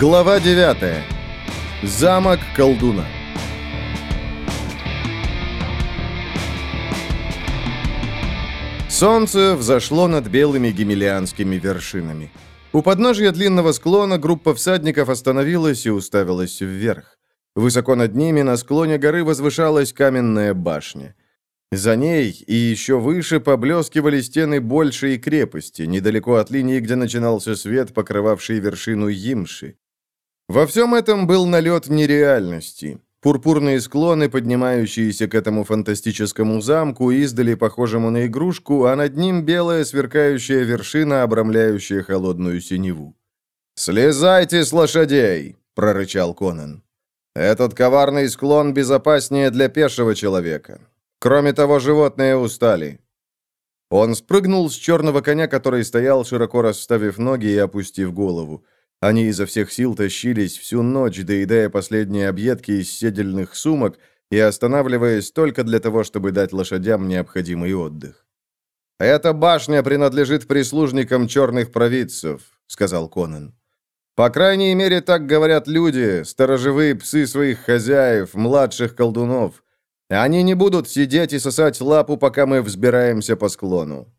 Глава 9. Замок колдуна. Солнце взошло над белыми гемелианскими вершинами. У подножия длинного склона группа всадников остановилась и уставилась вверх. Высоко над ними на склоне горы возвышалась каменная башня. За ней и еще выше поблескивали стены большей крепости, недалеко от линии, где начинался свет, покрывавший вершину Имши. Во всем этом был налет нереальности. Пурпурные склоны, поднимающиеся к этому фантастическому замку, издали похожему на игрушку, а над ним белая сверкающая вершина, обрамляющая холодную синеву. «Слезайте с лошадей!» — прорычал Конан. «Этот коварный склон безопаснее для пешего человека. Кроме того, животные устали». Он спрыгнул с черного коня, который стоял, широко расставив ноги и опустив голову. Они изо всех сил тащились всю ночь, доедая последние объедки из седельных сумок и останавливаясь только для того, чтобы дать лошадям необходимый отдых. «Эта башня принадлежит прислужникам черных провидцев», — сказал Конан. «По крайней мере, так говорят люди, сторожевые псы своих хозяев, младших колдунов. Они не будут сидеть и сосать лапу, пока мы взбираемся по склону.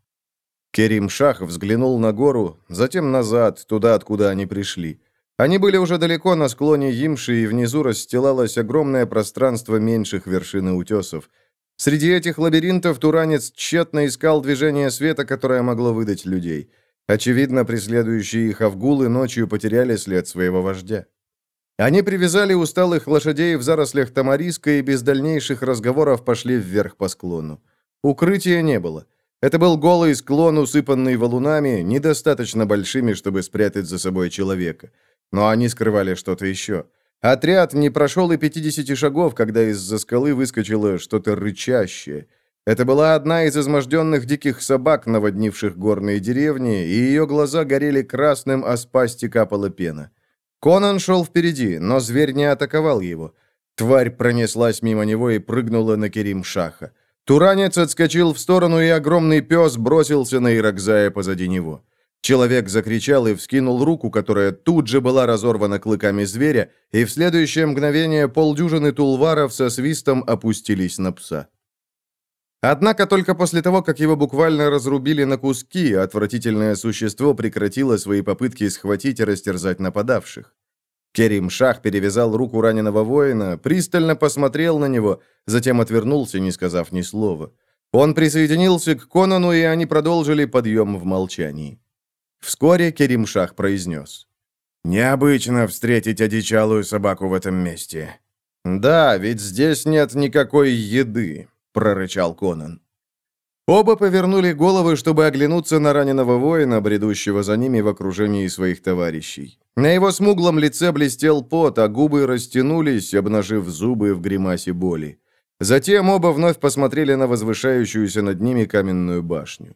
Керим Шах взглянул на гору, затем назад, туда, откуда они пришли. Они были уже далеко на склоне Имши, и внизу расстилалось огромное пространство меньших вершины утесов. Среди этих лабиринтов Туранец тщетно искал движение света, которое могло выдать людей. Очевидно, преследующие их авгулы ночью потеряли след своего вождя. Они привязали усталых лошадей в зарослях тамариска и без дальнейших разговоров пошли вверх по склону. Укрытия не было. Это был голый склон, усыпанный валунами, недостаточно большими, чтобы спрятать за собой человека. Но они скрывали что-то еще. Отряд не прошел и 50 шагов, когда из-за скалы выскочило что-то рычащее. Это была одна из изможденных диких собак, наводнивших горные деревни, и ее глаза горели красным, а с пасти капала пена. Конан шел впереди, но зверь не атаковал его. Тварь пронеслась мимо него и прыгнула на Керим Шаха. Туранец отскочил в сторону, и огромный пес бросился на Иракзая позади него. Человек закричал и вскинул руку, которая тут же была разорвана клыками зверя, и в следующее мгновение полдюжины тулваров со свистом опустились на пса. Однако только после того, как его буквально разрубили на куски, отвратительное существо прекратило свои попытки схватить и растерзать нападавших. Керим Шах перевязал руку раненого воина, пристально посмотрел на него, затем отвернулся, не сказав ни слова. Он присоединился к Конану, и они продолжили подъем в молчании. Вскоре Керим Шах произнес. «Необычно встретить одичалую собаку в этом месте». «Да, ведь здесь нет никакой еды», — прорычал Конан. Оба повернули головы, чтобы оглянуться на раненого воина, бредущего за ними в окружении своих товарищей. На его смуглом лице блестел пот, а губы растянулись, обнажив зубы в гримасе боли. Затем оба вновь посмотрели на возвышающуюся над ними каменную башню.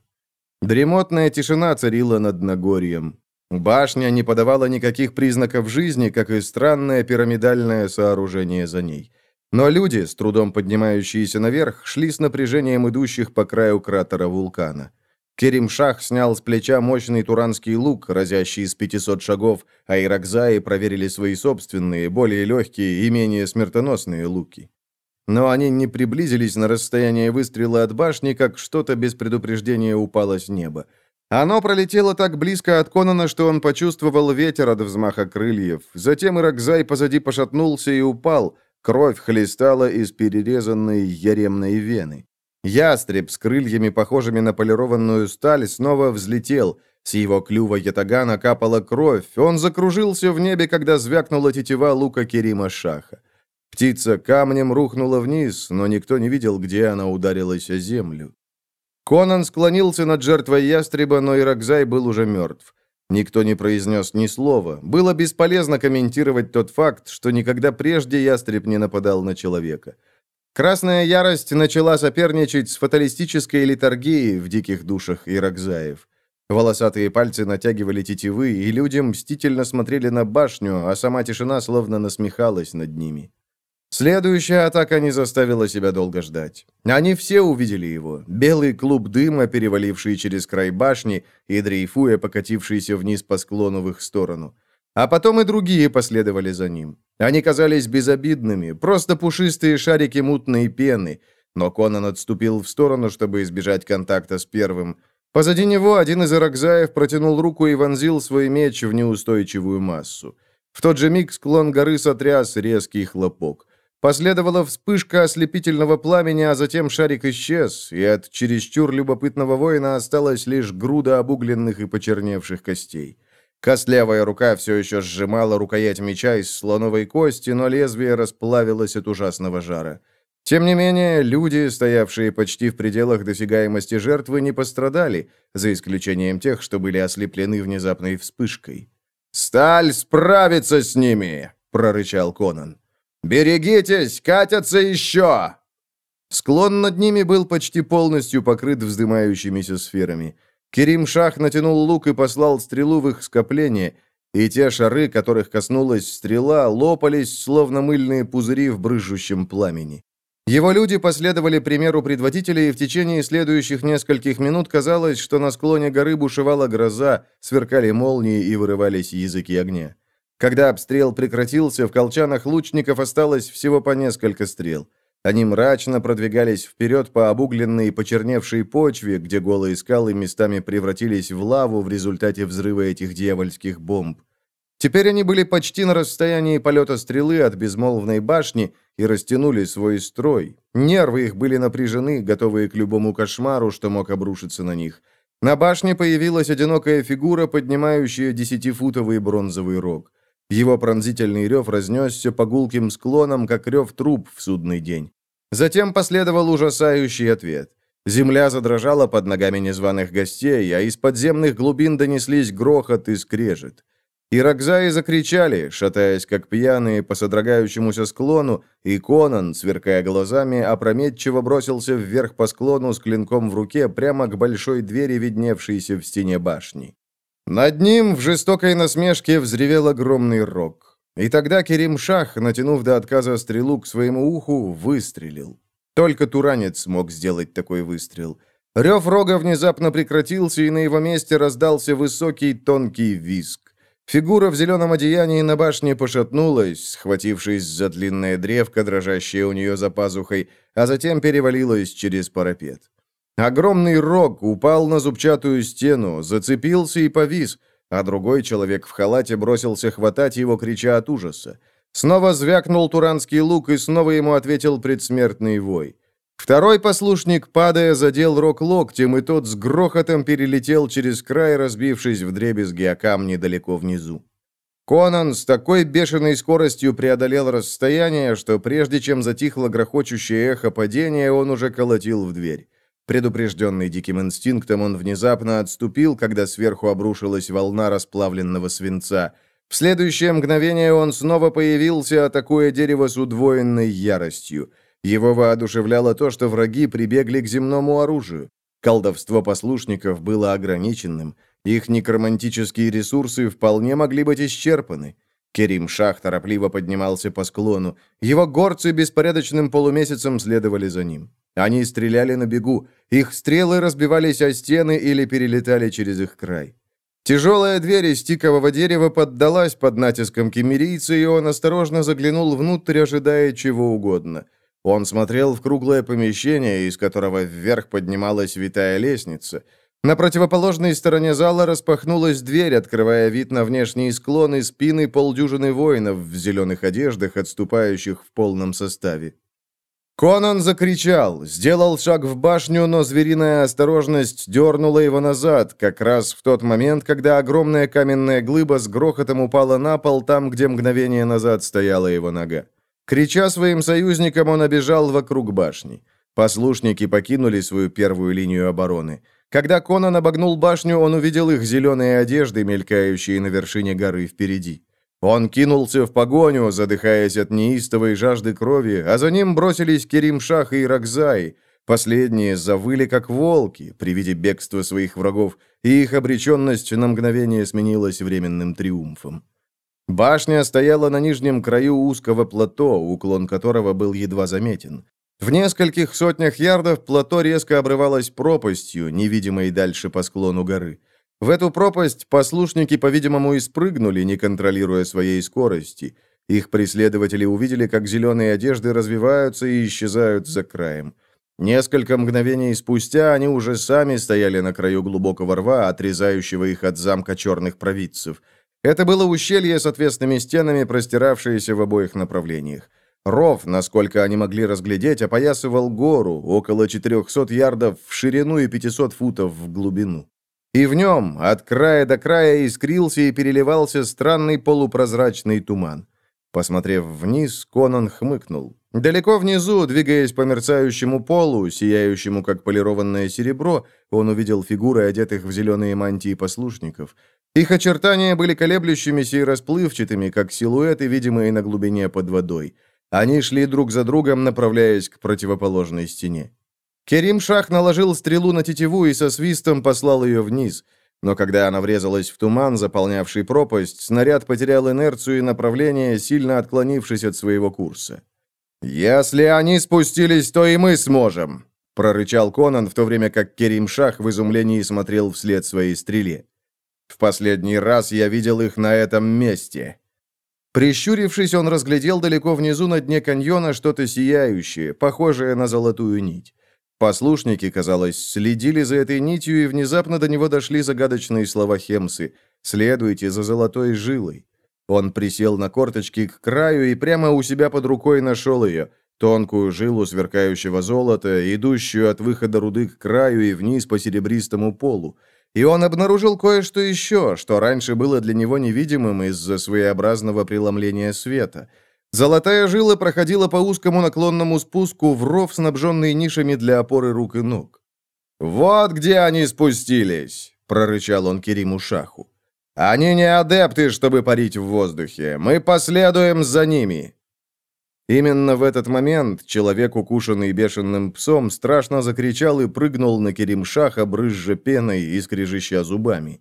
Дремотная тишина царила над Нагорьем. Башня не подавала никаких признаков жизни, как и странное пирамидальное сооружение за ней. Но люди, с трудом поднимающиеся наверх, шли с напряжением идущих по краю кратера вулкана. Керим-Шах снял с плеча мощный туранский лук, разящий из 500 шагов, а иракзаи проверили свои собственные, более легкие и менее смертоносные луки. Но они не приблизились на расстояние выстрела от башни, как что-то без предупреждения упало с неба. Оно пролетело так близко от Конана, что он почувствовал ветер от взмаха крыльев. Затем Иракзай позади пошатнулся и упал – Кровь хлестала из перерезанной яремной вены. Ястреб с крыльями, похожими на полированную сталь, снова взлетел. С его клюва ятагана капала кровь. Он закружился в небе, когда звякнула тетива лука Керима Шаха. Птица камнем рухнула вниз, но никто не видел, где она ударилась о землю. Конан склонился над жертвой ястреба, но Иракзай был уже мертв. Никто не произнес ни слова. Было бесполезно комментировать тот факт, что никогда прежде ястреб не нападал на человека. Красная ярость начала соперничать с фаталистической литургией в диких душах иракзаев. Волосатые пальцы натягивали тетивы, и люди мстительно смотрели на башню, а сама тишина словно насмехалась над ними. Следующая атака не заставила себя долго ждать. Они все увидели его. Белый клуб дыма, переваливший через край башни и дрейфуя, покатившийся вниз по склону в их сторону. А потом и другие последовали за ним. Они казались безобидными, просто пушистые шарики мутной пены, но Конан отступил в сторону, чтобы избежать контакта с первым. Позади него один из иракзаев протянул руку и вонзил свой меч в неустойчивую массу. В тот же миг склон горы сотряс резкий хлопок. Последовала вспышка ослепительного пламени, а затем шарик исчез, и от чересчур любопытного воина осталась лишь груда обугленных и почерневших костей. Костлявая рука все еще сжимала рукоять меча из слоновой кости, но лезвие расплавилось от ужасного жара. Тем не менее, люди, стоявшие почти в пределах досягаемости жертвы, не пострадали, за исключением тех, что были ослеплены внезапной вспышкой. «Сталь справится с ними!» — прорычал Конан. «Берегитесь, катятся еще!» Склон над ними был почти полностью покрыт вздымающимися сферами. Керим Шах натянул лук и послал стрелу в их скопление, и те шары, которых коснулась стрела, лопались, словно мыльные пузыри в брызжущем пламени. Его люди последовали примеру предводителя, и в течение следующих нескольких минут казалось, что на склоне горы бушевала гроза, сверкали молнии и вырывались языки огня. Когда обстрел прекратился, в колчанах лучников осталось всего по несколько стрел. Они мрачно продвигались вперед по обугленной и почерневшей почве, где голые скалы местами превратились в лаву в результате взрыва этих дьявольских бомб. Теперь они были почти на расстоянии полета стрелы от безмолвной башни и растянули свой строй. Нервы их были напряжены, готовые к любому кошмару, что мог обрушиться на них. На башне появилась одинокая фигура, поднимающая десятифутовый бронзовый рог. Его пронзительный рев разнесся по гулким склонам, как рев труб в судный день. Затем последовал ужасающий ответ. Земля задрожала под ногами незваных гостей, а из подземных глубин донеслись грохот и скрежет. Иракзаи закричали, шатаясь как пьяные по содрогающемуся склону, и Конан, сверкая глазами, опрометчиво бросился вверх по склону с клинком в руке прямо к большой двери, видневшейся в стене башни. Над ним в жестокой насмешке взревел огромный рог. И тогда Керим Шах, натянув до отказа стрелу к своему уху, выстрелил. Только Туранец смог сделать такой выстрел. Рев рога внезапно прекратился, и на его месте раздался высокий тонкий виск. Фигура в зеленом одеянии на башне пошатнулась, схватившись за длинное древко, дрожащее у нее за пазухой, а затем перевалилась через парапет. Огромный рог упал на зубчатую стену, зацепился и повис, а другой человек в халате бросился хватать его, крича от ужаса. Снова звякнул туранский лук, и снова ему ответил предсмертный вой. Второй послушник, падая, задел рог локтем, и тот с грохотом перелетел через край, разбившись в дребезги о камни далеко внизу. Конан с такой бешеной скоростью преодолел расстояние, что прежде чем затихло грохочущее эхо падения, он уже колотил в дверь. Предупрежденный диким инстинктом, он внезапно отступил, когда сверху обрушилась волна расплавленного свинца. В следующее мгновение он снова появился, атакуя дерево с удвоенной яростью. Его воодушевляло то, что враги прибегли к земному оружию. Колдовство послушников было ограниченным. Их некромантические ресурсы вполне могли быть исчерпаны. Керим Шах торопливо поднимался по склону. Его горцы беспорядочным полумесяцем следовали за ним. Они стреляли на бегу, их стрелы разбивались о стены или перелетали через их край. Тяжелая дверь из тикового дерева поддалась под натиском кемерийца, и он осторожно заглянул внутрь, ожидая чего угодно. Он смотрел в круглое помещение, из которого вверх поднималась витая лестница. На противоположной стороне зала распахнулась дверь, открывая вид на внешние склоны спины полдюжины воинов в зеленых одеждах, отступающих в полном составе. Конан закричал, сделал шаг в башню, но звериная осторожность дернула его назад, как раз в тот момент, когда огромная каменная глыба с грохотом упала на пол там, где мгновение назад стояла его нога. Крича своим союзникам, он обежал вокруг башни. Послушники покинули свою первую линию обороны. Когда Конан обогнул башню, он увидел их зеленые одежды, мелькающие на вершине горы впереди. Он кинулся в погоню, задыхаясь от неистовой жажды крови, а за ним бросились Керим-Шах и Ракзай. Последние завыли, как волки, при виде бегства своих врагов, и их обреченность на мгновение сменилась временным триумфом. Башня стояла на нижнем краю узкого плато, уклон которого был едва заметен. В нескольких сотнях ярдов плато резко обрывалось пропастью, невидимой дальше по склону горы. В эту пропасть послушники, по-видимому, и спрыгнули, не контролируя своей скорости. Их преследователи увидели, как зеленые одежды развиваются и исчезают за краем. Несколько мгновений спустя они уже сами стояли на краю глубокого рва, отрезающего их от замка черных провидцев. Это было ущелье с отвесными стенами, простиравшееся в обоих направлениях. Ров, насколько они могли разглядеть, опоясывал гору, около 400 ярдов в ширину и 500 футов в глубину. И в нем, от края до края, искрился и переливался странный полупрозрачный туман. Посмотрев вниз, Конан хмыкнул. Далеко внизу, двигаясь по мерцающему полу, сияющему как полированное серебро, он увидел фигуры, одетых в зеленые мантии послушников. Их очертания были колеблющимися и расплывчатыми, как силуэты, видимые на глубине под водой. Они шли друг за другом, направляясь к противоположной стене. Керим Шах наложил стрелу на тетиву и со свистом послал ее вниз. Но когда она врезалась в туман, заполнявший пропасть, снаряд потерял инерцию и направление, сильно отклонившись от своего курса. «Если они спустились, то и мы сможем», — прорычал Конан, в то время как Керим Шах в изумлении смотрел вслед своей стреле. «В последний раз я видел их на этом месте». Прищурившись, он разглядел далеко внизу на дне каньона что-то сияющее, похожее на золотую нить. Послушники, казалось, следили за этой нитью, и внезапно до него дошли загадочные слова Хемсы «Следуйте за золотой жилой». Он присел на корточки к краю и прямо у себя под рукой нашел ее, тонкую жилу сверкающего золота, идущую от выхода руды к краю и вниз по серебристому полу. И он обнаружил кое-что еще, что раньше было для него невидимым из-за своеобразного преломления света – Золотая жила проходила по узкому наклонному спуску в ров, снабженный нишами для опоры рук и ног. «Вот где они спустились!» — прорычал он Кериму Шаху. «Они не адепты, чтобы парить в воздухе. Мы последуем за ними!» Именно в этот момент человек, укушенный бешеным псом, страшно закричал и прыгнул на Керимшаха, брызжа пеной и скрежеща зубами.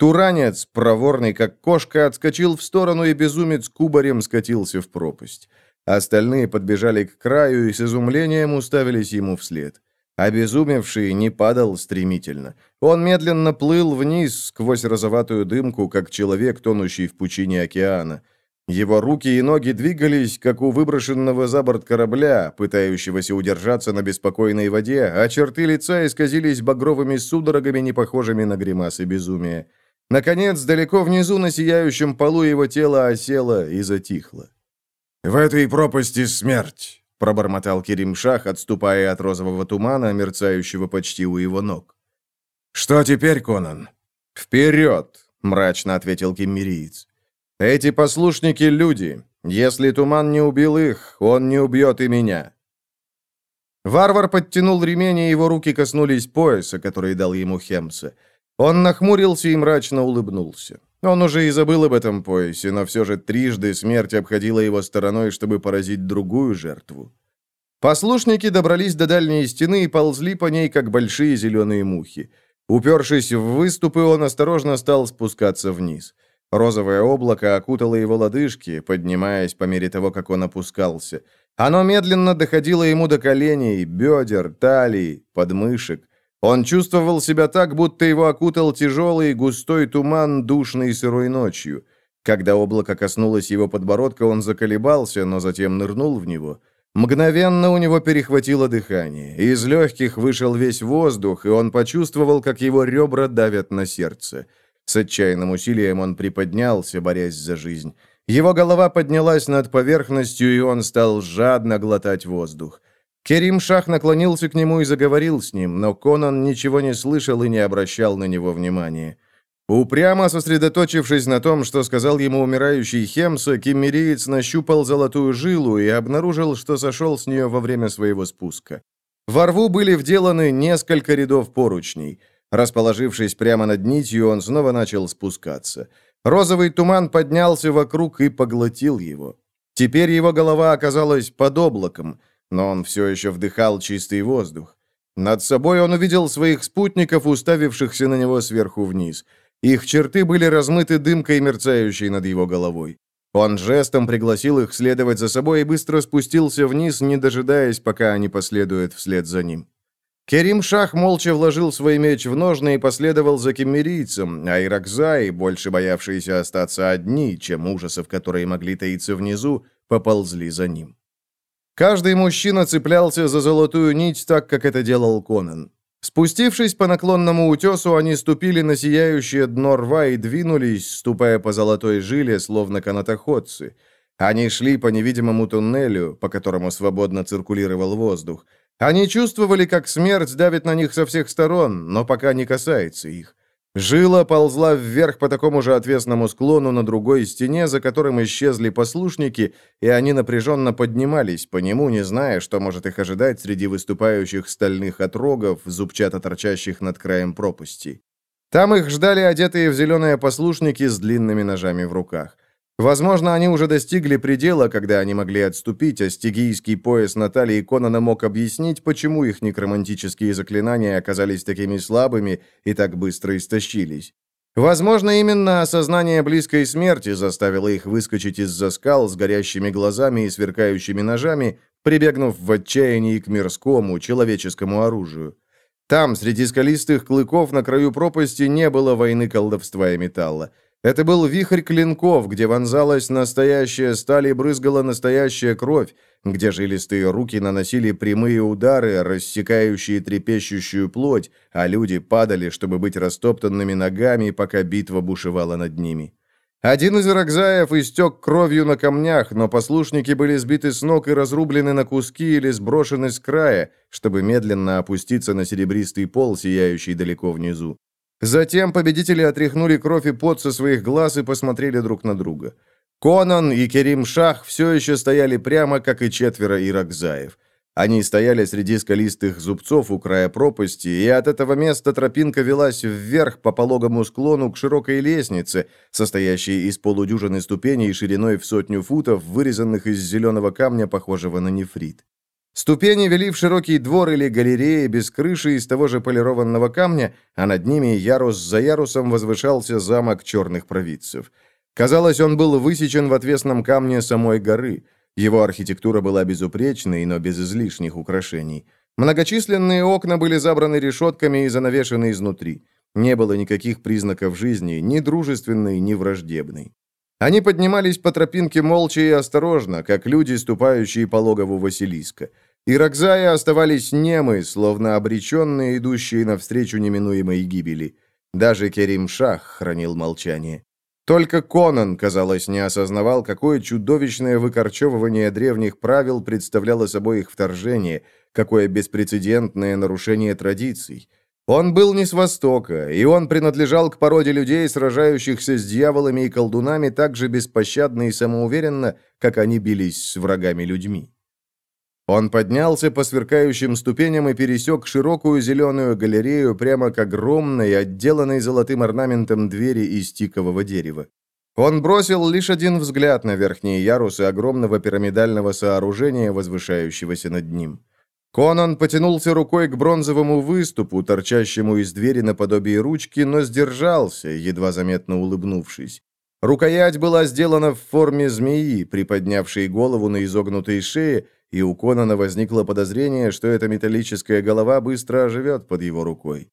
Туранец, проворный как кошка, отскочил в сторону, и безумец кубарем скатился в пропасть. Остальные подбежали к краю и с изумлением уставились ему вслед. Обезумевший не падал стремительно. Он медленно плыл вниз сквозь розоватую дымку, как человек, тонущий в пучине океана. Его руки и ноги двигались, как у выброшенного за борт корабля, пытающегося удержаться на беспокойной воде, а черты лица исказились багровыми судорогами, не похожими на гримасы безумия. Наконец, далеко внизу на сияющем полу его тело осело и затихло. «В этой пропасти смерть», — пробормотал Керимшах, отступая от розового тумана, мерцающего почти у его ног. «Что теперь, Конан?» «Вперед!» — мрачно ответил киммериец. «Эти послушники — люди. Если туман не убил их, он не убьет и меня». Варвар подтянул ремень, и его руки коснулись пояса, который дал ему Хемса. Он нахмурился и мрачно улыбнулся. Он уже и забыл об этом поясе, но все же трижды смерть обходила его стороной, чтобы поразить другую жертву. Послушники добрались до дальней стены и ползли по ней, как большие зеленые мухи. Упершись в выступы, он осторожно стал спускаться вниз. Розовое облако окутало его лодыжки, поднимаясь по мере того, как он опускался. Оно медленно доходило ему до коленей, бедер, талии, подмышек. Он чувствовал себя так, будто его окутал тяжелый густой туман душной сырой ночью. Когда облако коснулось его подбородка, он заколебался, но затем нырнул в него. Мгновенно у него перехватило дыхание. Из легких вышел весь воздух, и он почувствовал, как его ребра давят на сердце. С отчаянным усилием он приподнялся, борясь за жизнь. Его голова поднялась над поверхностью, и он стал жадно глотать воздух. Керим Шах наклонился к нему и заговорил с ним, но Конан ничего не слышал и не обращал на него внимания. Упрямо сосредоточившись на том, что сказал ему умирающий Хемса, киммериец нащупал золотую жилу и обнаружил, что сошел с нее во время своего спуска. Во рву были вделаны несколько рядов поручней. Расположившись прямо над нитью, он снова начал спускаться. Розовый туман поднялся вокруг и поглотил его. Теперь его голова оказалась под облаком – но он все еще вдыхал чистый воздух. Над собой он увидел своих спутников, уставившихся на него сверху вниз. Их черты были размыты дымкой, мерцающей над его головой. Он жестом пригласил их следовать за собой и быстро спустился вниз, не дожидаясь, пока они последуют вслед за ним. Керим Шах молча вложил свой меч в ножны и последовал за кемерийцем, а Иракзаи, больше боявшиеся остаться одни, чем ужасов, которые могли таиться внизу, поползли за ним. Каждый мужчина цеплялся за золотую нить так, как это делал Конан. Спустившись по наклонному утесу, они ступили на сияющее дно рва и двинулись, ступая по золотой жиле, словно канатоходцы. Они шли по невидимому туннелю, по которому свободно циркулировал воздух. Они чувствовали, как смерть давит на них со всех сторон, но пока не касается их. Жила ползла вверх по такому же отвесному склону на другой стене, за которым исчезли послушники, и они напряженно поднимались по нему, не зная, что может их ожидать среди выступающих стальных отрогов, зубчато торчащих над краем пропасти. Там их ждали одетые в зеленые послушники с длинными ножами в руках. Возможно, они уже достигли предела, когда они могли отступить, а стигийский пояс Натальи Конана мог объяснить, почему их некромантические заклинания оказались такими слабыми и так быстро истощились. Возможно, именно осознание близкой смерти заставило их выскочить из-за скал с горящими глазами и сверкающими ножами, прибегнув в отчаянии к мирскому, человеческому оружию. Там, среди скалистых клыков на краю пропасти, не было войны колдовства и металла. Это был вихрь клинков, где вонзалась настоящая сталь и брызгала настоящая кровь, где жилистые руки наносили прямые удары, рассекающие трепещущую плоть, а люди падали, чтобы быть растоптанными ногами, пока битва бушевала над ними. Один из рогзаев истек кровью на камнях, но послушники были сбиты с ног и разрублены на куски или сброшены с края, чтобы медленно опуститься на серебристый пол, сияющий далеко внизу. Затем победители отряхнули кровь и пот со своих глаз и посмотрели друг на друга. Конан и Керим Шах все еще стояли прямо, как и четверо иракзаев. Они стояли среди скалистых зубцов у края пропасти, и от этого места тропинка велась вверх по пологому склону к широкой лестнице, состоящей из полудюжины ступеней шириной в сотню футов, вырезанных из зеленого камня, похожего на нефрит. Ступени вели в широкий двор или галереи без крыши из того же полированного камня, а над ними ярус за ярусом возвышался замок черных провидцев. Казалось, он был высечен в отвесном камне самой горы. Его архитектура была безупречной, но без излишних украшений. Многочисленные окна были забраны решетками и занавешены изнутри. Не было никаких признаков жизни, ни дружественной, ни враждебной. Они поднимались по тропинке молча и осторожно, как люди, ступающие по логову Василиска. И Рокзаи оставались немы, словно обреченные, идущие навстречу неминуемой гибели. Даже Керим Шах хранил молчание. Только Конан, казалось, не осознавал, какое чудовищное выкорчевывание древних правил представляло собой их вторжение, какое беспрецедентное нарушение традиций – он был не с Востока, и он принадлежал к породе людей, сражающихся с дьяволами и колдунами так же беспощадно и самоуверенно, как они бились с врагами-людьми. Он поднялся по сверкающим ступеням и пересек широкую зеленую галерею прямо к огромной, отделанной золотым орнаментом двери из тикового дерева. Он бросил лишь один взгляд на верхние ярусы огромного пирамидального сооружения, возвышающегося над ним. Конан потянулся рукой к бронзовому выступу, торчащему из двери наподобие ручки, но сдержался, едва заметно улыбнувшись. Рукоять была сделана в форме змеи, приподнявшей голову на изогнутой шее, и у Конана возникло подозрение, что эта металлическая голова быстро оживет под его рукой.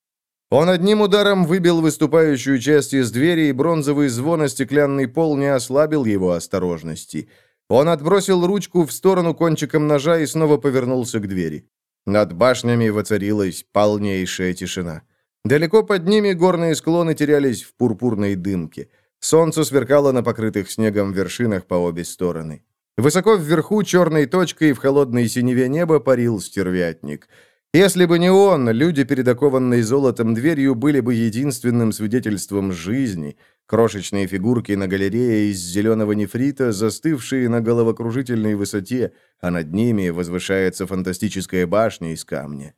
Он одним ударом выбил выступающую часть из двери, и бронзовый звон о стеклянный пол не ослабил его осторожности – он отбросил ручку в сторону кончиком ножа и снова повернулся к двери. Над башнями воцарилась полнейшая тишина. Далеко под ними горные склоны терялись в пурпурной дымке. Солнце сверкало на покрытых снегом вершинах по обе стороны. Высоко вверху черной точкой в холодной синеве неба парил стервятник. Если бы не он, люди перед золотом дверью были бы единственным свидетельством жизни — Крошечные фигурки на галерее из зеленого нефрита, застывшие на головокружительной высоте, а над ними возвышается фантастическая башня из камня.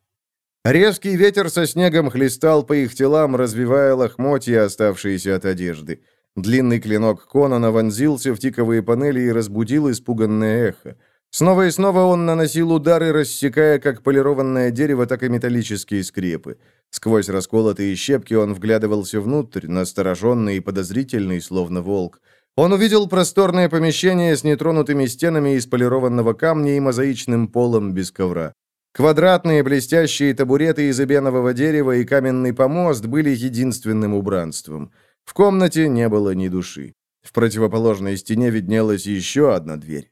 Резкий ветер со снегом хлестал по их телам, развивая лохмотья, оставшиеся от одежды. Длинный клинок Конана вонзился в тиковые панели и разбудил испуганное эхо. Снова и снова он наносил удары, рассекая как полированное дерево, так и металлические скрепы. Сквозь расколотые щепки он вглядывался внутрь, настороженный и подозрительный, словно волк. Он увидел просторное помещение с нетронутыми стенами из полированного камня и мозаичным полом без ковра. Квадратные блестящие табуреты из эбенового дерева и каменный помост были единственным убранством. В комнате не было ни души. В противоположной стене виднелась еще одна дверь.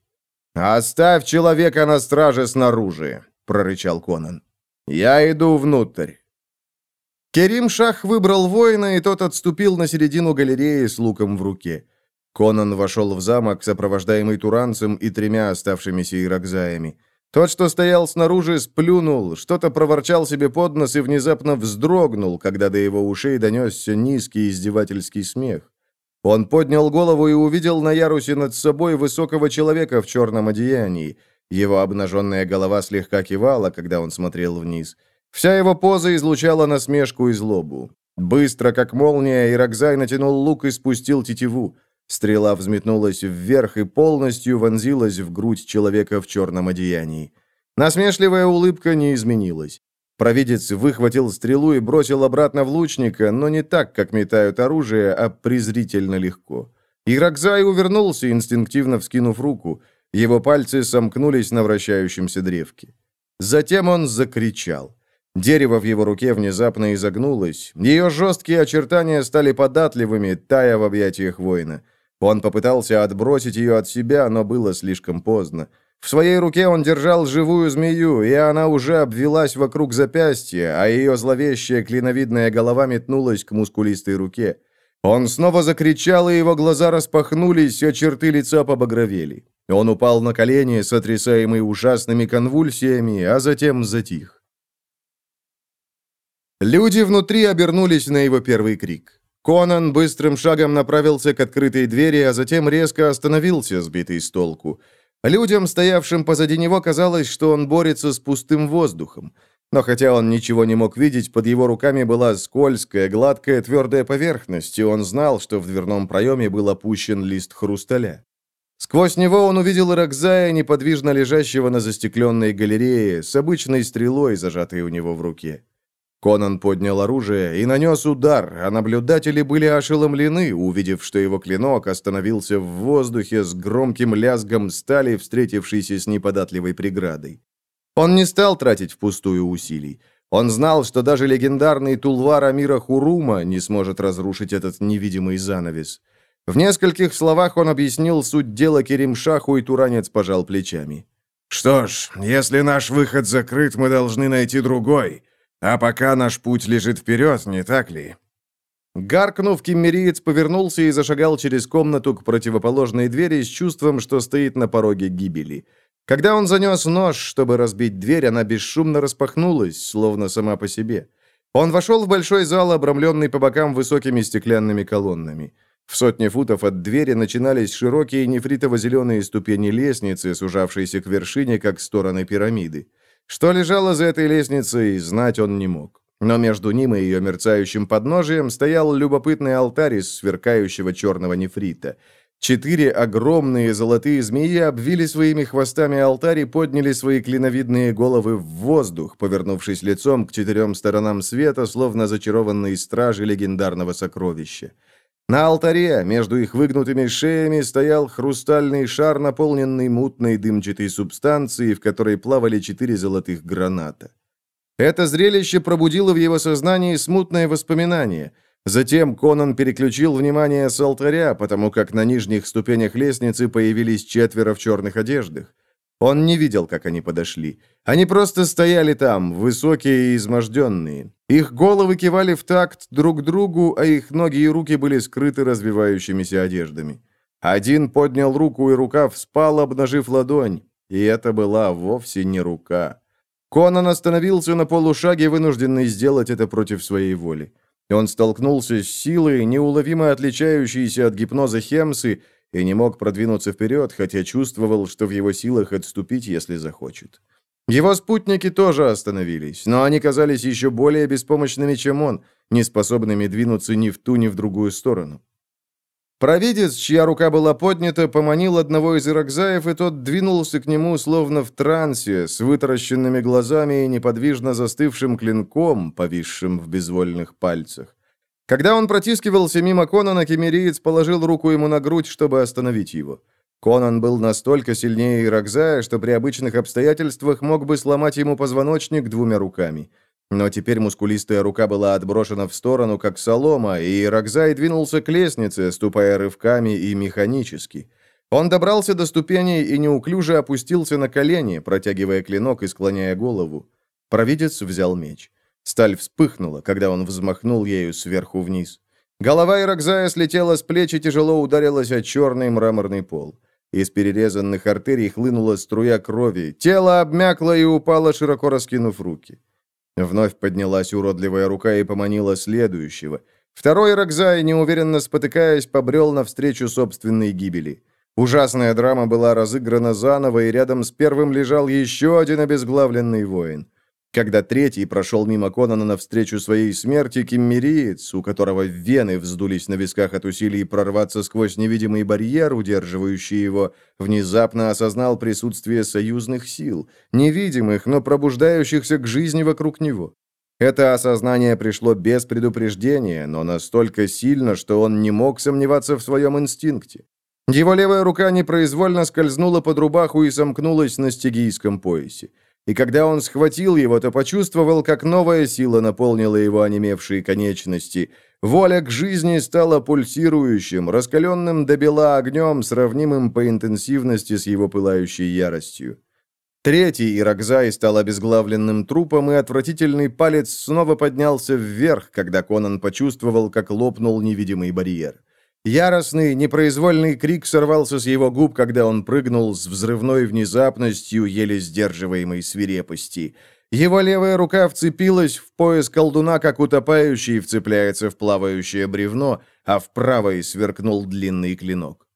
«Оставь человека на страже снаружи!» — прорычал Конан. «Я иду внутрь». Керим Шах выбрал воина, и тот отступил на середину галереи с луком в руке. Конан вошел в замок, сопровождаемый туранцем и тремя оставшимися иракзаями. Тот, что стоял снаружи, сплюнул, что-то проворчал себе под нос и внезапно вздрогнул, когда до его ушей донесся низкий издевательский смех. Он поднял голову и увидел на ярусе над собой высокого человека в черном одеянии. Его обнаженная голова слегка кивала, когда он смотрел вниз. Вся его поза излучала насмешку и злобу. Быстро, как молния, Иракзай натянул лук и спустил тетиву. Стрела взметнулась вверх и полностью вонзилась в грудь человека в черном одеянии. Насмешливая улыбка не изменилась. Провидец выхватил стрелу и бросил обратно в лучника, но не так, как метают оружие, а презрительно легко. Иракзай увернулся, инстинктивно вскинув руку. Его пальцы сомкнулись на вращающемся древке. Затем он закричал. Дерево в его руке внезапно изогнулось. Ее жесткие очертания стали податливыми, тая в объятиях воина. Он попытался отбросить ее от себя, но было слишком поздно. В своей руке он держал живую змею, и она уже обвелась вокруг запястья, а ее зловещая клиновидная голова метнулась к мускулистой руке. Он снова закричал, и его глаза распахнулись, а черты лица побагровели. Он упал на колени, сотрясаемый ужасными конвульсиями, а затем затих. Люди внутри обернулись на его первый крик. Конан быстрым шагом направился к открытой двери, а затем резко остановился, сбитый с толку. Людям, стоявшим позади него, казалось, что он борется с пустым воздухом. Но хотя он ничего не мог видеть, под его руками была скользкая, гладкая, твердая поверхность, и он знал, что в дверном проеме был опущен лист хрусталя. Сквозь него он увидел Рокзая, неподвижно лежащего на застекленной галерее, с обычной стрелой, зажатой у него в руке. Конан поднял оружие и нанес удар, а наблюдатели были ошеломлены, увидев, что его клинок остановился в воздухе с громким лязгом стали, встретившейся с неподатливой преградой. Он не стал тратить впустую усилий. Он знал, что даже легендарный тулвар Амира Хурума не сможет разрушить этот невидимый занавес. В нескольких словах он объяснил суть дела Керимшаху, и Туранец пожал плечами. «Что ж, если наш выход закрыт, мы должны найти другой. А пока наш путь лежит вперед, не так ли?» Гаркнув, киммериец повернулся и зашагал через комнату к противоположной двери с чувством, что стоит на пороге гибели. Когда он занес нож, чтобы разбить дверь, она бесшумно распахнулась, словно сама по себе. Он вошел в большой зал, обрамленный по бокам высокими стеклянными колоннами. В сотне футов от двери начинались широкие нефритово-зеленые ступени лестницы, сужавшиеся к вершине, как стороны пирамиды. Что лежало за этой лестницей, знать он не мог. Но между ним и ее мерцающим подножием стоял любопытный алтарь из сверкающего черного нефрита. Четыре огромные золотые змеи обвили своими хвостами алтарь и подняли свои клиновидные головы в воздух, повернувшись лицом к четырем сторонам света, словно зачарованные стражи легендарного сокровища. На алтаре, между их выгнутыми шеями, стоял хрустальный шар, наполненный мутной дымчатой субстанцией, в которой плавали четыре золотых граната. Это зрелище пробудило в его сознании смутное воспоминание. Затем Конан переключил внимание с алтаря, потому как на нижних ступенях лестницы появились четверо в черных одеждах. Он не видел, как они подошли. Они просто стояли там, высокие и изможденные. Их головы кивали в такт друг другу, а их ноги и руки были скрыты развивающимися одеждами. Один поднял руку, и рука вспал, обнажив ладонь. И это была вовсе не рука. Конан остановился на полушаге, вынужденный сделать это против своей воли. Он столкнулся с силой, неуловимо отличающейся от гипноза Хемсы, и не мог продвинуться вперед, хотя чувствовал, что в его силах отступить, если захочет. Его спутники тоже остановились, но они казались еще более беспомощными, чем он, не способными двинуться ни в ту, ни в другую сторону. Провидец, чья рука была поднята, поманил одного из иракзаев, и тот двинулся к нему, словно в трансе, с вытаращенными глазами и неподвижно застывшим клинком, повисшим в безвольных пальцах. Когда он протискивался мимо Конана, кемериец положил руку ему на грудь, чтобы остановить его. Конан был настолько сильнее Иракзая, что при обычных обстоятельствах мог бы сломать ему позвоночник двумя руками. Но теперь мускулистая рука была отброшена в сторону, как солома, и Иракзай двинулся к лестнице, ступая рывками и механически. Он добрался до ступеней и неуклюже опустился на колени, протягивая клинок и склоняя голову. Провидец взял меч. Сталь вспыхнула, когда он взмахнул ею сверху вниз. Голова Иракзая слетела с плеч и тяжело ударилась о черный мраморный пол. Из перерезанных артерий хлынула струя крови. Тело обмякло и упало, широко раскинув руки. Вновь поднялась уродливая рука и поманила следующего. Второй Рокзай, неуверенно спотыкаясь, побрел навстречу собственной гибели. Ужасная драма была разыграна заново, и рядом с первым лежал еще один обезглавленный воин. Когда третий прошел мимо Конана навстречу своей смерти, киммериец, у которого вены вздулись на висках от усилий прорваться сквозь невидимый барьер, удерживающий его, внезапно осознал присутствие союзных сил, невидимых, но пробуждающихся к жизни вокруг него. Это осознание пришло без предупреждения, но настолько сильно, что он не мог сомневаться в своем инстинкте. Его левая рука непроизвольно скользнула под рубаху и сомкнулась на стигийском поясе и когда он схватил его, то почувствовал, как новая сила наполнила его онемевшие конечности. Воля к жизни стала пульсирующим, раскаленным до бела огнем, сравнимым по интенсивности с его пылающей яростью. Третий Иракзай стал обезглавленным трупом, и отвратительный палец снова поднялся вверх, когда Конан почувствовал, как лопнул невидимый барьер. Яростный, непроизвольный крик сорвался с его губ, когда он прыгнул с взрывной внезапностью, еле сдерживаемой свирепости. Его левая рука вцепилась в пояс колдуна, как утопающий вцепляется в плавающее бревно, а в правой сверкнул длинный клинок.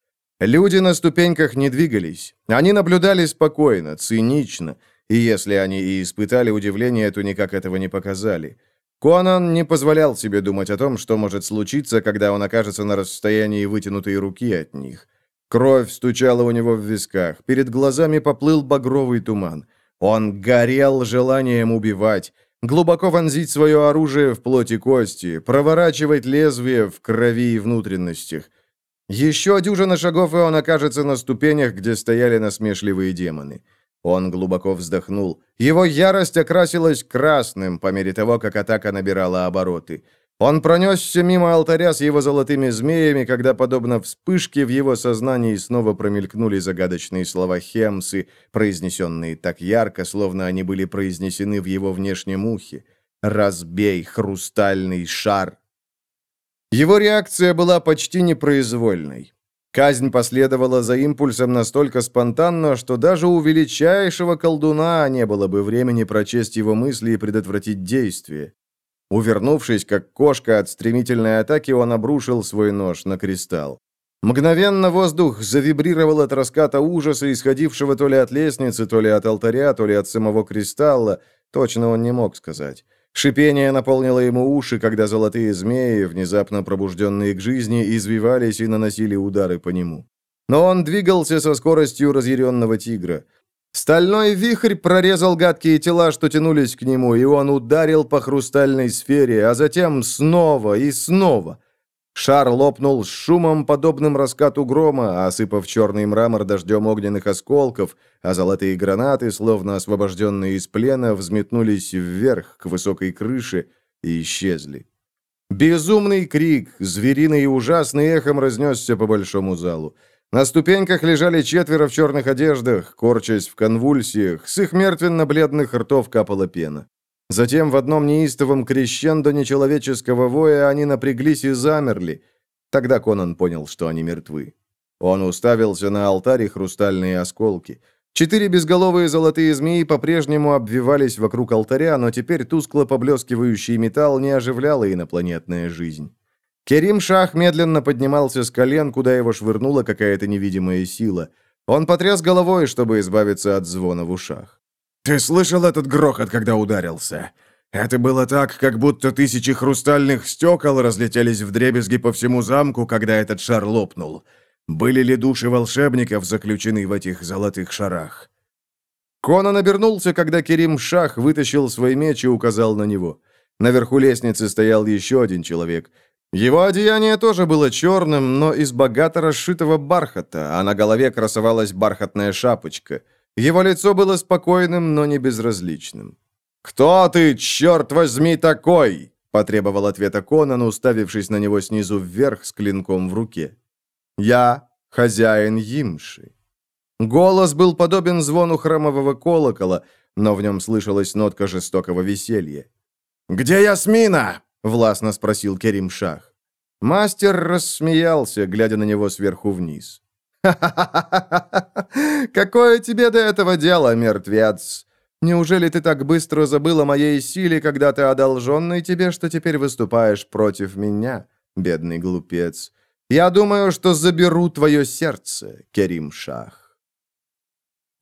Люди на ступеньках не двигались. Они наблюдали спокойно, цинично, и если они и испытали удивление, то никак этого не показали. Конан не позволял себе думать о том, что может случиться, когда он окажется на расстоянии вытянутой руки от них. Кровь стучала у него в висках, перед глазами поплыл багровый туман. Он горел желанием убивать, глубоко вонзить свое оружие в плоть и кости, проворачивать лезвие в крови и внутренностях. Еще дюжина шагов, и он окажется на ступенях, где стояли насмешливые демоны. Он глубоко вздохнул. Его ярость окрасилась красным по мере того, как атака набирала обороты. Он пронесся мимо алтаря с его золотыми змеями, когда, подобно вспышке, в его сознании снова промелькнули загадочные слова Хемсы, произнесенные так ярко, словно они были произнесены в его внешнем ухе. «Разбей хрустальный шар!» Его реакция была почти непроизвольной. Казнь последовала за импульсом настолько спонтанно, что даже у величайшего колдуна не было бы времени прочесть его мысли и предотвратить действие. Увернувшись, как кошка от стремительной атаки, он обрушил свой нож на кристалл. Мгновенно воздух завибрировал от раската ужаса, исходившего то ли от лестницы, то ли от алтаря, то ли от самого кристалла. Точно он не мог сказать. Шипение наполнило ему уши, когда золотые змеи, внезапно пробужденные к жизни, извивались и наносили удары по нему. Но он двигался со скоростью разъяренного тигра. Стальной вихрь прорезал гадкие тела, что тянулись к нему, и он ударил по хрустальной сфере, а затем снова и снова. Шар лопнул с шумом, подобным раскату грома, осыпав черный мрамор дождем огненных осколков, а золотые гранаты, словно освобожденные из плена, взметнулись вверх к высокой крыше и исчезли. Безумный крик, звериный и ужасный эхом разнесся по большому залу. На ступеньках лежали четверо в черных одеждах, корчась в конвульсиях, с их мертвенно-бледных ртов капала пена. Затем в одном неистовом крещендо нечеловеческого воя они напряглись и замерли. Тогда Конан понял, что они мертвы. Он уставился на алтарь и хрустальные осколки. Четыре безголовые золотые змеи по-прежнему обвивались вокруг алтаря, но теперь тускло поблескивающий металл не оживляла инопланетная жизнь. Керим Шах медленно поднимался с колен, куда его швырнула какая-то невидимая сила. Он потряс головой, чтобы избавиться от звона в ушах. «Ты слышал этот грохот, когда ударился? Это было так, как будто тысячи хрустальных стекол разлетелись в дребезги по всему замку, когда этот шар лопнул. Были ли души волшебников заключены в этих золотых шарах?» Конан обернулся, когда Керим Шах вытащил свой меч и указал на него. Наверху лестницы стоял еще один человек. Его одеяние тоже было черным, но из богато расшитого бархата, а на голове красовалась бархатная шапочка. Его лицо было спокойным, но не безразличным. «Кто ты, черт возьми, такой?» — потребовал ответа Конан, уставившись на него снизу вверх с клинком в руке. «Я хозяин Йимши». Голос был подобен звону храмового колокола, но в нем слышалась нотка жестокого веселья. «Где Ясмина?» — властно спросил Керим Шах. Мастер рассмеялся, глядя на него сверху вниз. «Ха-ха-ха! Какое тебе до этого дело, мертвец? Неужели ты так быстро забыл о моей силе, когда ты одолженный тебе, что теперь выступаешь против меня, бедный глупец? Я думаю, что заберу твое сердце, Керим Шах».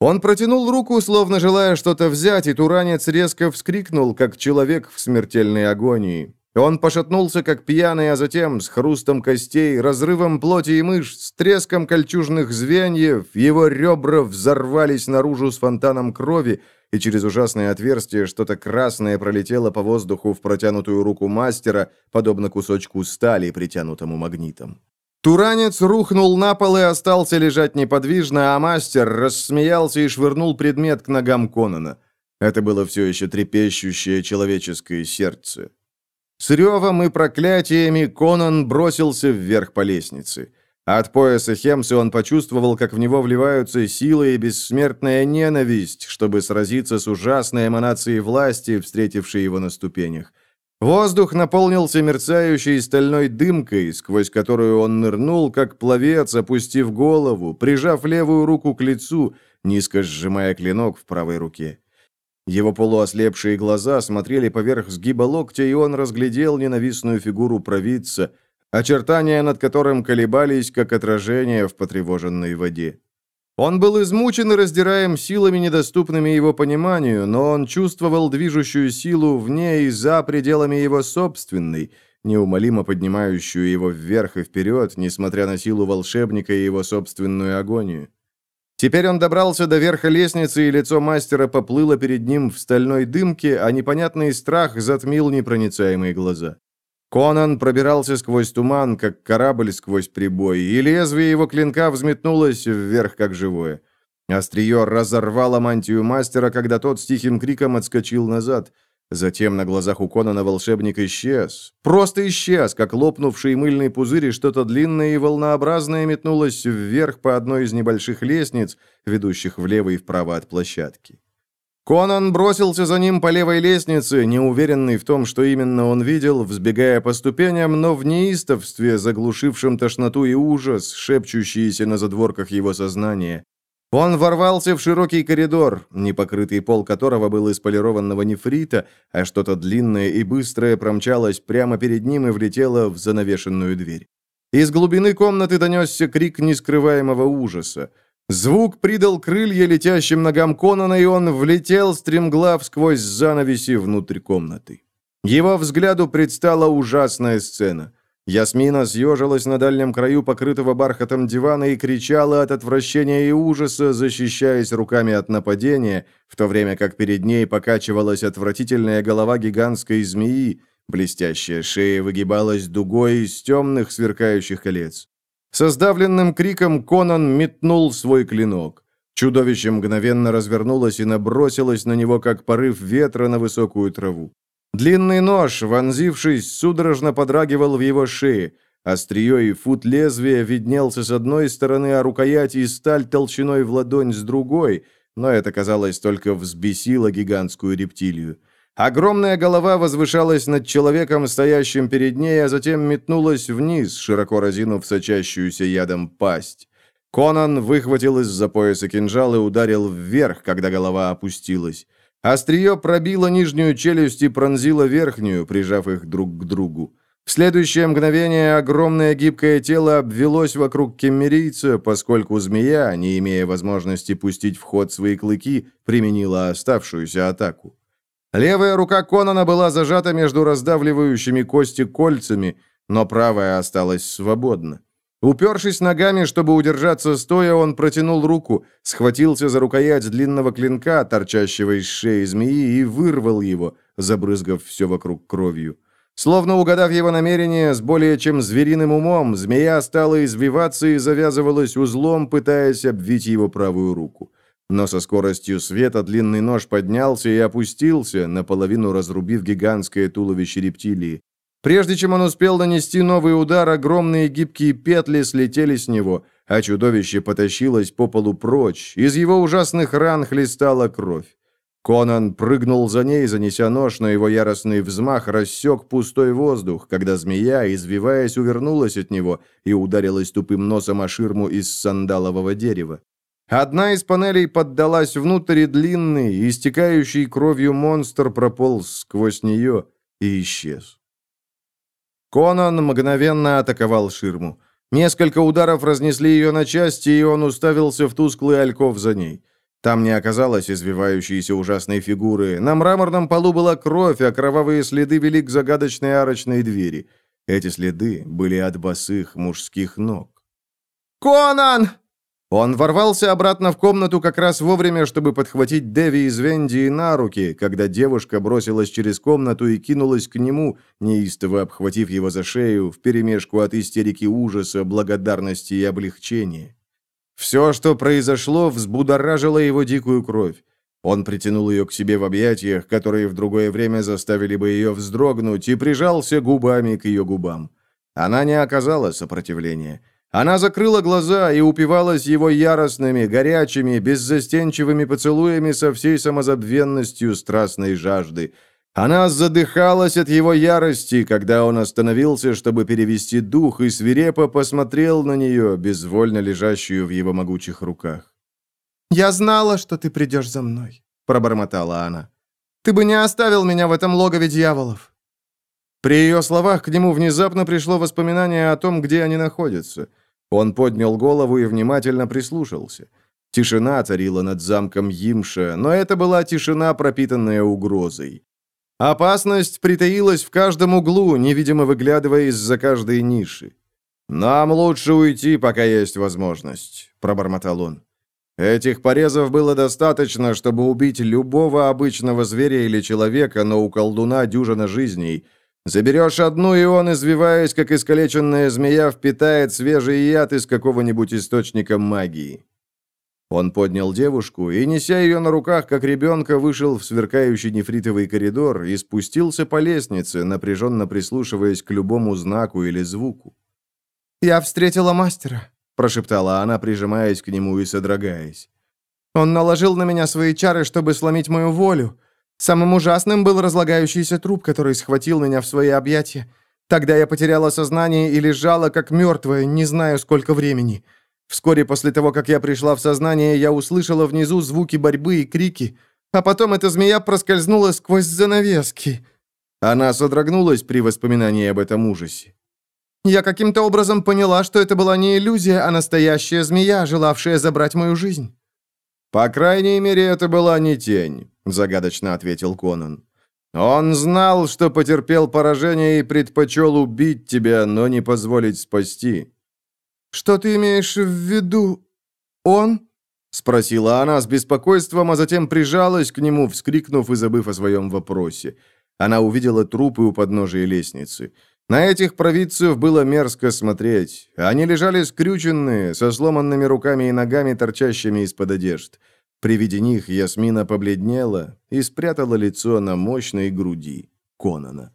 Он протянул руку, словно желая что-то взять, и туранец резко вскрикнул, как человек в смертельной агонии. Он пошатнулся, как пьяный, а затем, с хрустом костей, разрывом плоти и мышц, треском кольчужных звеньев, его ребра взорвались наружу с фонтаном крови, и через ужасное отверстие что-то красное пролетело по воздуху в протянутую руку мастера, подобно кусочку стали, притянутому магнитом. Туранец рухнул на пол и остался лежать неподвижно, а мастер рассмеялся и швырнул предмет к ногам Конона. Это было все еще трепещущее человеческое сердце. С ревом и проклятиями Конан бросился вверх по лестнице. От пояса Хемсы он почувствовал, как в него вливаются сила и бессмертная ненависть, чтобы сразиться с ужасной эманацией власти, встретившей его на ступенях. Воздух наполнился мерцающей стальной дымкой, сквозь которую он нырнул, как пловец, опустив голову, прижав левую руку к лицу, низко сжимая клинок в правой руке. Его полуослепшие глаза смотрели поверх сгиба локтя, и он разглядел ненавистную фигуру провидца, очертания над которым колебались, как отражение в потревоженной воде. Он был измучен и раздираем силами, недоступными его пониманию, но он чувствовал движущую силу вне и за пределами его собственной, неумолимо поднимающую его вверх и вперед, несмотря на силу волшебника и его собственную агонию. Теперь он добрался до верха лестницы, и лицо мастера поплыло перед ним в стальной дымке, а непонятный страх затмил непроницаемые глаза. Конан пробирался сквозь туман, как корабль сквозь прибой, и лезвие его клинка взметнулось вверх, как живое. Острие разорвало мантию мастера, когда тот с тихим криком отскочил назад – Затем на глазах у Конана волшебник исчез. Просто исчез, как лопнувший мыльный пузырь, и что-то длинное и волнообразное метнулось вверх по одной из небольших лестниц, ведущих влево и вправо от площадки. Конан бросился за ним по левой лестнице, неуверенный в том, что именно он видел, взбегая по ступеням, но в неистовстве, заглушившем тошноту и ужас, шепчущиеся на задворках его сознания. Он ворвался в широкий коридор, непокрытый пол которого был из полированного нефрита, а что-то длинное и быстрое промчалось прямо перед ним и влетело в занавешенную дверь. Из глубины комнаты донесся крик нескрываемого ужаса. Звук придал крылья летящим ногам Конана, и он влетел стремглав сквозь занавеси внутрь комнаты. Его взгляду предстала ужасная сцена – Ясмина съежилась на дальнем краю покрытого бархатом дивана и кричала от отвращения и ужаса, защищаясь руками от нападения, в то время как перед ней покачивалась отвратительная голова гигантской змеи, блестящая шея выгибалась дугой из темных сверкающих колец. Со сдавленным криком Конан метнул свой клинок. Чудовище мгновенно развернулось и набросилось на него, как порыв ветра на высокую траву. Длинный нож, вонзившись, судорожно подрагивал в его шее. Острие и фут лезвия виднелся с одной стороны, а рукоять и сталь толщиной в ладонь с другой, но это, казалось, только взбесило гигантскую рептилию. Огромная голова возвышалась над человеком, стоящим перед ней, а затем метнулась вниз, широко разинув сочащуюся ядом пасть. Конан выхватил из-за пояса кинжал и ударил вверх, когда голова опустилась. Острие пробило нижнюю челюсть и пронзило верхнюю, прижав их друг к другу. В следующее мгновение огромное гибкое тело обвелось вокруг кеммерийца, поскольку змея, не имея возможности пустить в ход свои клыки, применила оставшуюся атаку. Левая рука Конана была зажата между раздавливающими кости кольцами, но правая осталась свободна. Упершись ногами, чтобы удержаться стоя, он протянул руку, схватился за рукоять длинного клинка, торчащего из шеи змеи, и вырвал его, забрызгав все вокруг кровью. Словно угадав его намерение, с более чем звериным умом, змея стала извиваться и завязывалась узлом, пытаясь обвить его правую руку. Но со скоростью света длинный нож поднялся и опустился, наполовину разрубив гигантское туловище рептилии. Прежде чем он успел нанести новый удар, огромные гибкие петли слетели с него, а чудовище потащилось по полу прочь. Из его ужасных ран хлестала кровь. Конан прыгнул за ней, занеся нож, но его яростный взмах рассек пустой воздух, когда змея, извиваясь, увернулась от него и ударилась тупым носом о ширму из сандалового дерева. Одна из панелей поддалась внутрь, и длинный, истекающий кровью монстр прополз сквозь нее и исчез. Конан мгновенно атаковал ширму. Несколько ударов разнесли ее на части, и он уставился в тусклый альков за ней. Там не оказалось извивающейся ужасной фигуры. На мраморном полу была кровь, а кровавые следы вели к загадочной арочной двери. Эти следы были от босых мужских ног. «Конан!» Он ворвался обратно в комнату как раз вовремя, чтобы подхватить Деви из Вендии на руки, когда девушка бросилась через комнату и кинулась к нему, неистово обхватив его за шею, вперемешку от истерики ужаса, благодарности и облегчения. Все, что произошло, взбудоражило его дикую кровь. Он притянул ее к себе в объятиях, которые в другое время заставили бы ее вздрогнуть, и прижался губами к ее губам. Она не оказала сопротивления. Она закрыла глаза и упивалась его яростными, горячими, беззастенчивыми поцелуями со всей самозабвенностью страстной жажды – она задыхалась от его ярости, когда он остановился, чтобы перевести дух, и свирепо посмотрел на нее, безвольно лежащую в его могучих руках. «Я знала, что ты придешь за мной», — пробормотала она. «Ты бы не оставил меня в этом логове дьяволов». При ее словах к нему внезапно пришло воспоминание о том, где они находятся. Он поднял голову и внимательно прислушался. Тишина царила над замком Йимша, но это была тишина, пропитанная угрозой. Опасность притаилась в каждом углу, невидимо выглядывая из-за каждой ниши. «Нам лучше уйти, пока есть возможность», — пробормотал он. «Этих порезов было достаточно, чтобы убить любого обычного зверя или человека, но у колдуна дюжина жизней. Заберешь одну, и он, извиваясь, как искалеченная змея, впитает свежий яд из какого-нибудь источника магии. Он поднял девушку и, неся ее на руках, как ребенка, вышел в сверкающий нефритовый коридор и спустился по лестнице, напряженно прислушиваясь к любому знаку или звуку. «Я встретила мастера», — прошептала она, прижимаясь к нему и содрогаясь. «Он наложил на меня свои чары, чтобы сломить мою волю. Самым ужасным был разлагающийся труп, который схватил меня в свои объятия. Тогда я потеряла сознание и лежала, как мертвая, не знаю, сколько времени». Вскоре после того, как я пришла в сознание, я услышала внизу звуки борьбы и крики, а потом эта змея проскользнула сквозь занавески. Она содрогнулась при воспоминании об этом ужасе. Я каким-то образом поняла, что это была не иллюзия, а настоящая змея, желавшая забрать мою жизнь. «По крайней мере, это была не тень», — загадочно ответил Конан. «Он знал, что потерпел поражение и предпочел убить тебя, но не позволить спасти. «Что ты имеешь в виду? Он?» — спросила она с беспокойством, а затем прижалась к нему, вскрикнув и забыв о своем вопросе. Она увидела трупы у подножия лестницы. На этих провидцев было мерзко смотреть. Они лежали скрюченные, со сломанными руками и ногами, торчащими из-под одежд. При виде них Ясмина побледнела и спрятала лицо на мощной груди Конана.